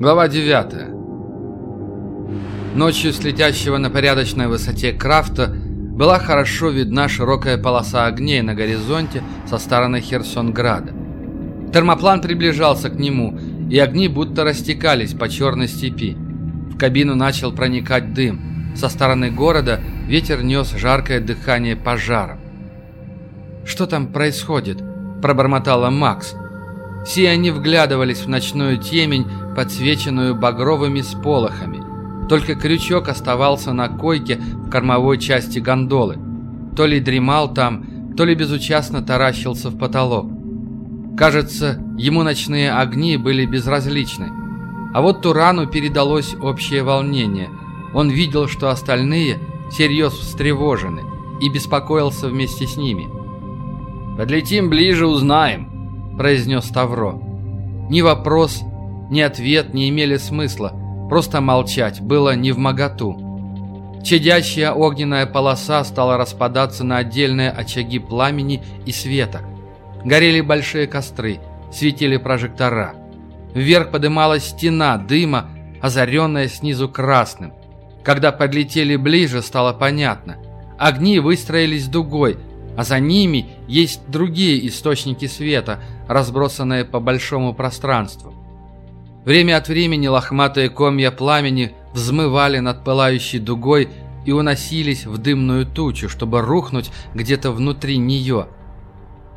Глава 9. Ночью с на порядочной высоте крафта была хорошо видна широкая полоса огней на горизонте со стороны Херсонграда. Термоплан приближался к нему, и огни будто растекались по черной степи. В кабину начал проникать дым. Со стороны города ветер нес жаркое дыхание пожара. «Что там происходит?» – пробормотала Макс – все они вглядывались в ночную темень, подсвеченную багровыми сполохами. Только крючок оставался на койке в кормовой части гондолы. То ли дремал там, то ли безучастно таращился в потолок. Кажется, ему ночные огни были безразличны. А вот Турану передалось общее волнение. Он видел, что остальные всерьез встревожены и беспокоился вместе с ними. «Подлетим ближе, узнаем», произнес Ставро. Ни вопрос, ни ответ не имели смысла, просто молчать было не в моготу. Чадящая огненная полоса стала распадаться на отдельные очаги пламени и света. Горели большие костры, светили прожектора. Вверх подымалась стена дыма, озаренная снизу красным. Когда подлетели ближе, стало понятно. Огни выстроились дугой, а за ними есть другие источники света, разбросанные по большому пространству. Время от времени лохматые комья пламени взмывали над пылающей дугой и уносились в дымную тучу, чтобы рухнуть где-то внутри нее.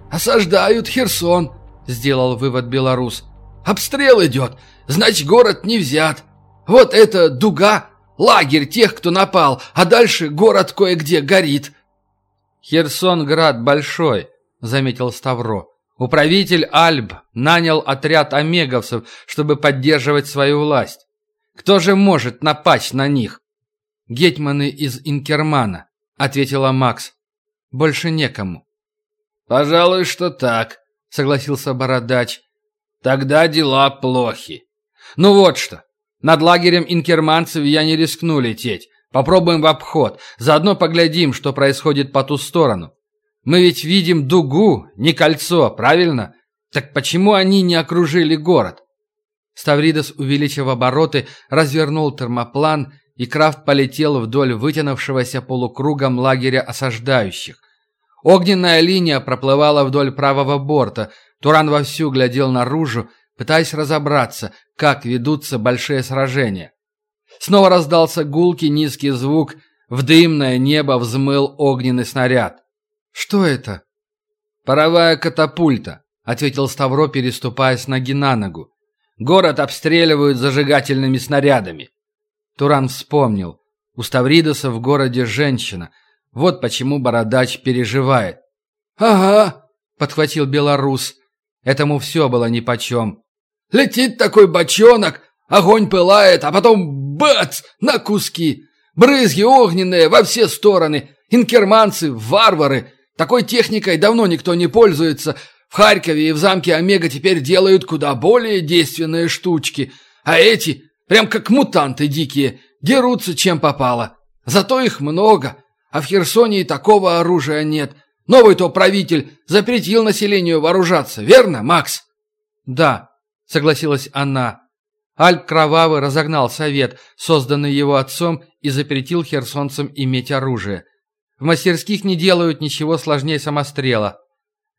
«Осаждают Херсон», — сделал вывод белорус. «Обстрел идет, значит, город не взят. Вот это дуга, лагерь тех, кто напал, а дальше город кое-где горит». «Херсонград большой», — заметил Ставро. «Управитель Альб нанял отряд омеговцев, чтобы поддерживать свою власть. Кто же может напасть на них?» «Гетьманы из Инкермана», — ответила Макс. «Больше некому». «Пожалуй, что так», — согласился Бородач. «Тогда дела плохи». «Ну вот что. Над лагерем инкерманцев я не рискну лететь. Попробуем в обход. Заодно поглядим, что происходит по ту сторону. Мы ведь видим дугу, не кольцо, правильно? Так почему они не окружили город? Ставридос, увеличив обороты, развернул термоплан, и Крафт полетел вдоль вытянувшегося полукругом лагеря осаждающих. Огненная линия проплывала вдоль правого борта. Туран вовсю глядел наружу, пытаясь разобраться, как ведутся большие сражения. Снова раздался гулкий низкий звук, в дымное небо взмыл огненный снаряд. «Что это?» «Паровая катапульта», — ответил Ставро, переступая с ноги на ногу. «Город обстреливают зажигательными снарядами». Туран вспомнил. У Ставридоса в городе женщина. Вот почему Бородач переживает. «Ага», — подхватил белорус. Этому все было нипочем. «Летит такой бочонок, огонь пылает, а потом Бац! На куски! Брызги огненные во все стороны! Инкерманцы, варвары! Такой техникой давно никто не пользуется. В Харькове и в замке Омега теперь делают куда более действенные штучки. А эти, прям как мутанты дикие, дерутся чем попало. Зато их много. А в Херсоне и такого оружия нет. Новый-то правитель запретил населению вооружаться, верно, Макс? Да, согласилась она. Альп Кровавый разогнал совет, созданный его отцом, и запретил херсонцам иметь оружие. В мастерских не делают ничего сложнее самострела.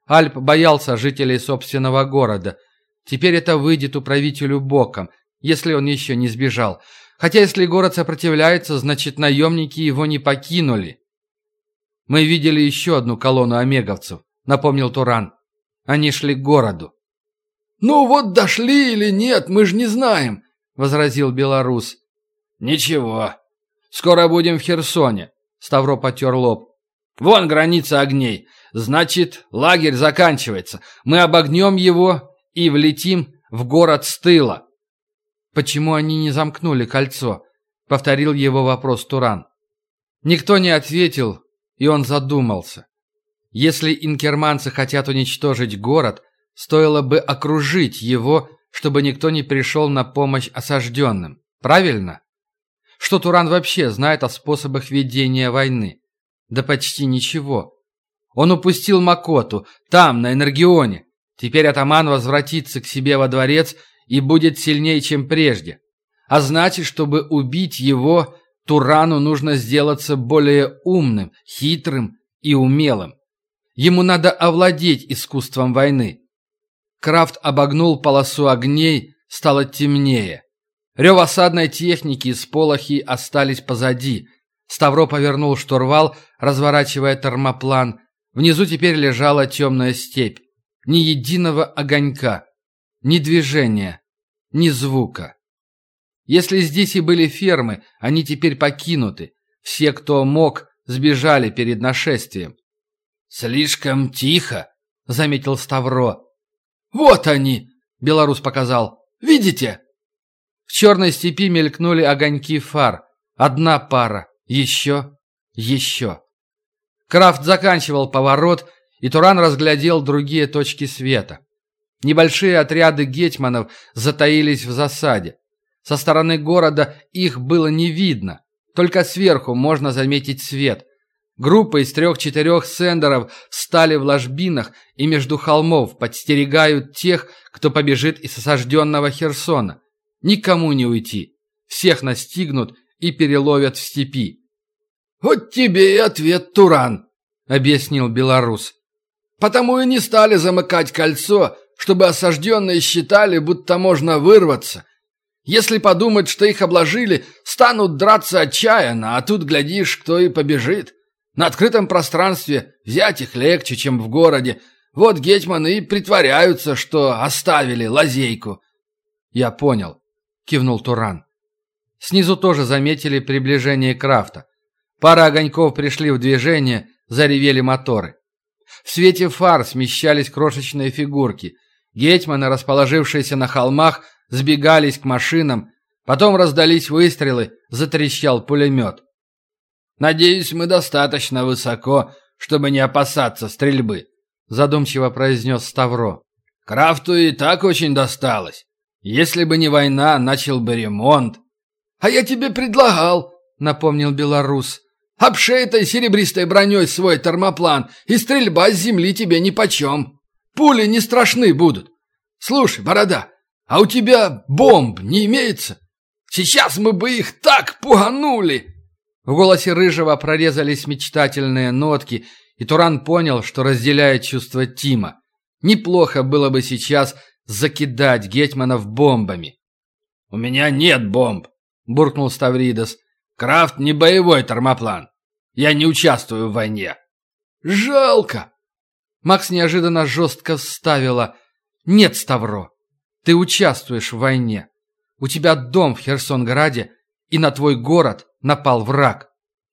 Альп боялся жителей собственного города. Теперь это выйдет управителю боком, если он еще не сбежал. Хотя если город сопротивляется, значит наемники его не покинули. «Мы видели еще одну колонну омеговцев», — напомнил Туран. «Они шли к городу». «Ну вот дошли или нет, мы же не знаем», — возразил белорус. «Ничего. Скоро будем в Херсоне», — Ставро потер лоб. «Вон граница огней. Значит, лагерь заканчивается. Мы обогнем его и влетим в город с тыла». «Почему они не замкнули кольцо?» — повторил его вопрос Туран. Никто не ответил, и он задумался. Если инкерманцы хотят уничтожить город, Стоило бы окружить его, чтобы никто не пришел на помощь осажденным. Правильно? Что Туран вообще знает о способах ведения войны? Да почти ничего. Он упустил Макоту, там, на Энергионе. Теперь атаман возвратится к себе во дворец и будет сильнее, чем прежде. А значит, чтобы убить его, Турану нужно сделаться более умным, хитрым и умелым. Ему надо овладеть искусством войны. Крафт обогнул полосу огней, стало темнее. Рев осадной техники и сполохи остались позади. Ставро повернул штурвал, разворачивая термоплан. Внизу теперь лежала темная степь. Ни единого огонька, ни движения, ни звука. Если здесь и были фермы, они теперь покинуты. Все, кто мог, сбежали перед нашествием. «Слишком тихо», — заметил Ставро. «Вот они!» — белорус показал. «Видите?» В черной степи мелькнули огоньки фар. Одна пара. Еще. Еще. Крафт заканчивал поворот, и Туран разглядел другие точки света. Небольшие отряды гетьманов затаились в засаде. Со стороны города их было не видно. Только сверху можно заметить свет. Группа из трех-четырех сендеров встали в ложбинах и между холмов подстерегают тех, кто побежит из осажденного Херсона. Никому не уйти. Всех настигнут и переловят в степи. «Вот тебе и ответ, Туран», — объяснил белорус. «Потому и не стали замыкать кольцо, чтобы осажденные считали, будто можно вырваться. Если подумать, что их обложили, станут драться отчаянно, а тут, глядишь, кто и побежит. На открытом пространстве взять их легче, чем в городе. Вот гетьманы и притворяются, что оставили лазейку». «Я понял», — кивнул Туран. Снизу тоже заметили приближение Крафта. Пара огоньков пришли в движение, заревели моторы. В свете фар смещались крошечные фигурки. Гетьманы, расположившиеся на холмах, сбегались к машинам, потом раздались выстрелы, затрещал пулемет. «Надеюсь, мы достаточно высоко, чтобы не опасаться стрельбы», задумчиво произнес Ставро. «Крафту и так очень досталось. Если бы не война, начал бы ремонт». «А я тебе предлагал», — напомнил белорус. «Обшей этой серебристой броней свой термоплан, и стрельба с земли тебе нипочем. Пули не страшны будут. Слушай, борода, а у тебя бомб не имеется? Сейчас мы бы их так пуганули!» В голосе Рыжего прорезались мечтательные нотки, и Туран понял, что разделяет чувства Тима. Неплохо было бы сейчас закидать гетьманов бомбами. «У меня нет бомб», — буркнул Ставридос. «Крафт не боевой термоплан. Я не участвую в войне». «Жалко!» Макс неожиданно жестко вставила. «Нет, Ставро, ты участвуешь в войне. У тебя дом в Херсонграде, и на твой город напал враг.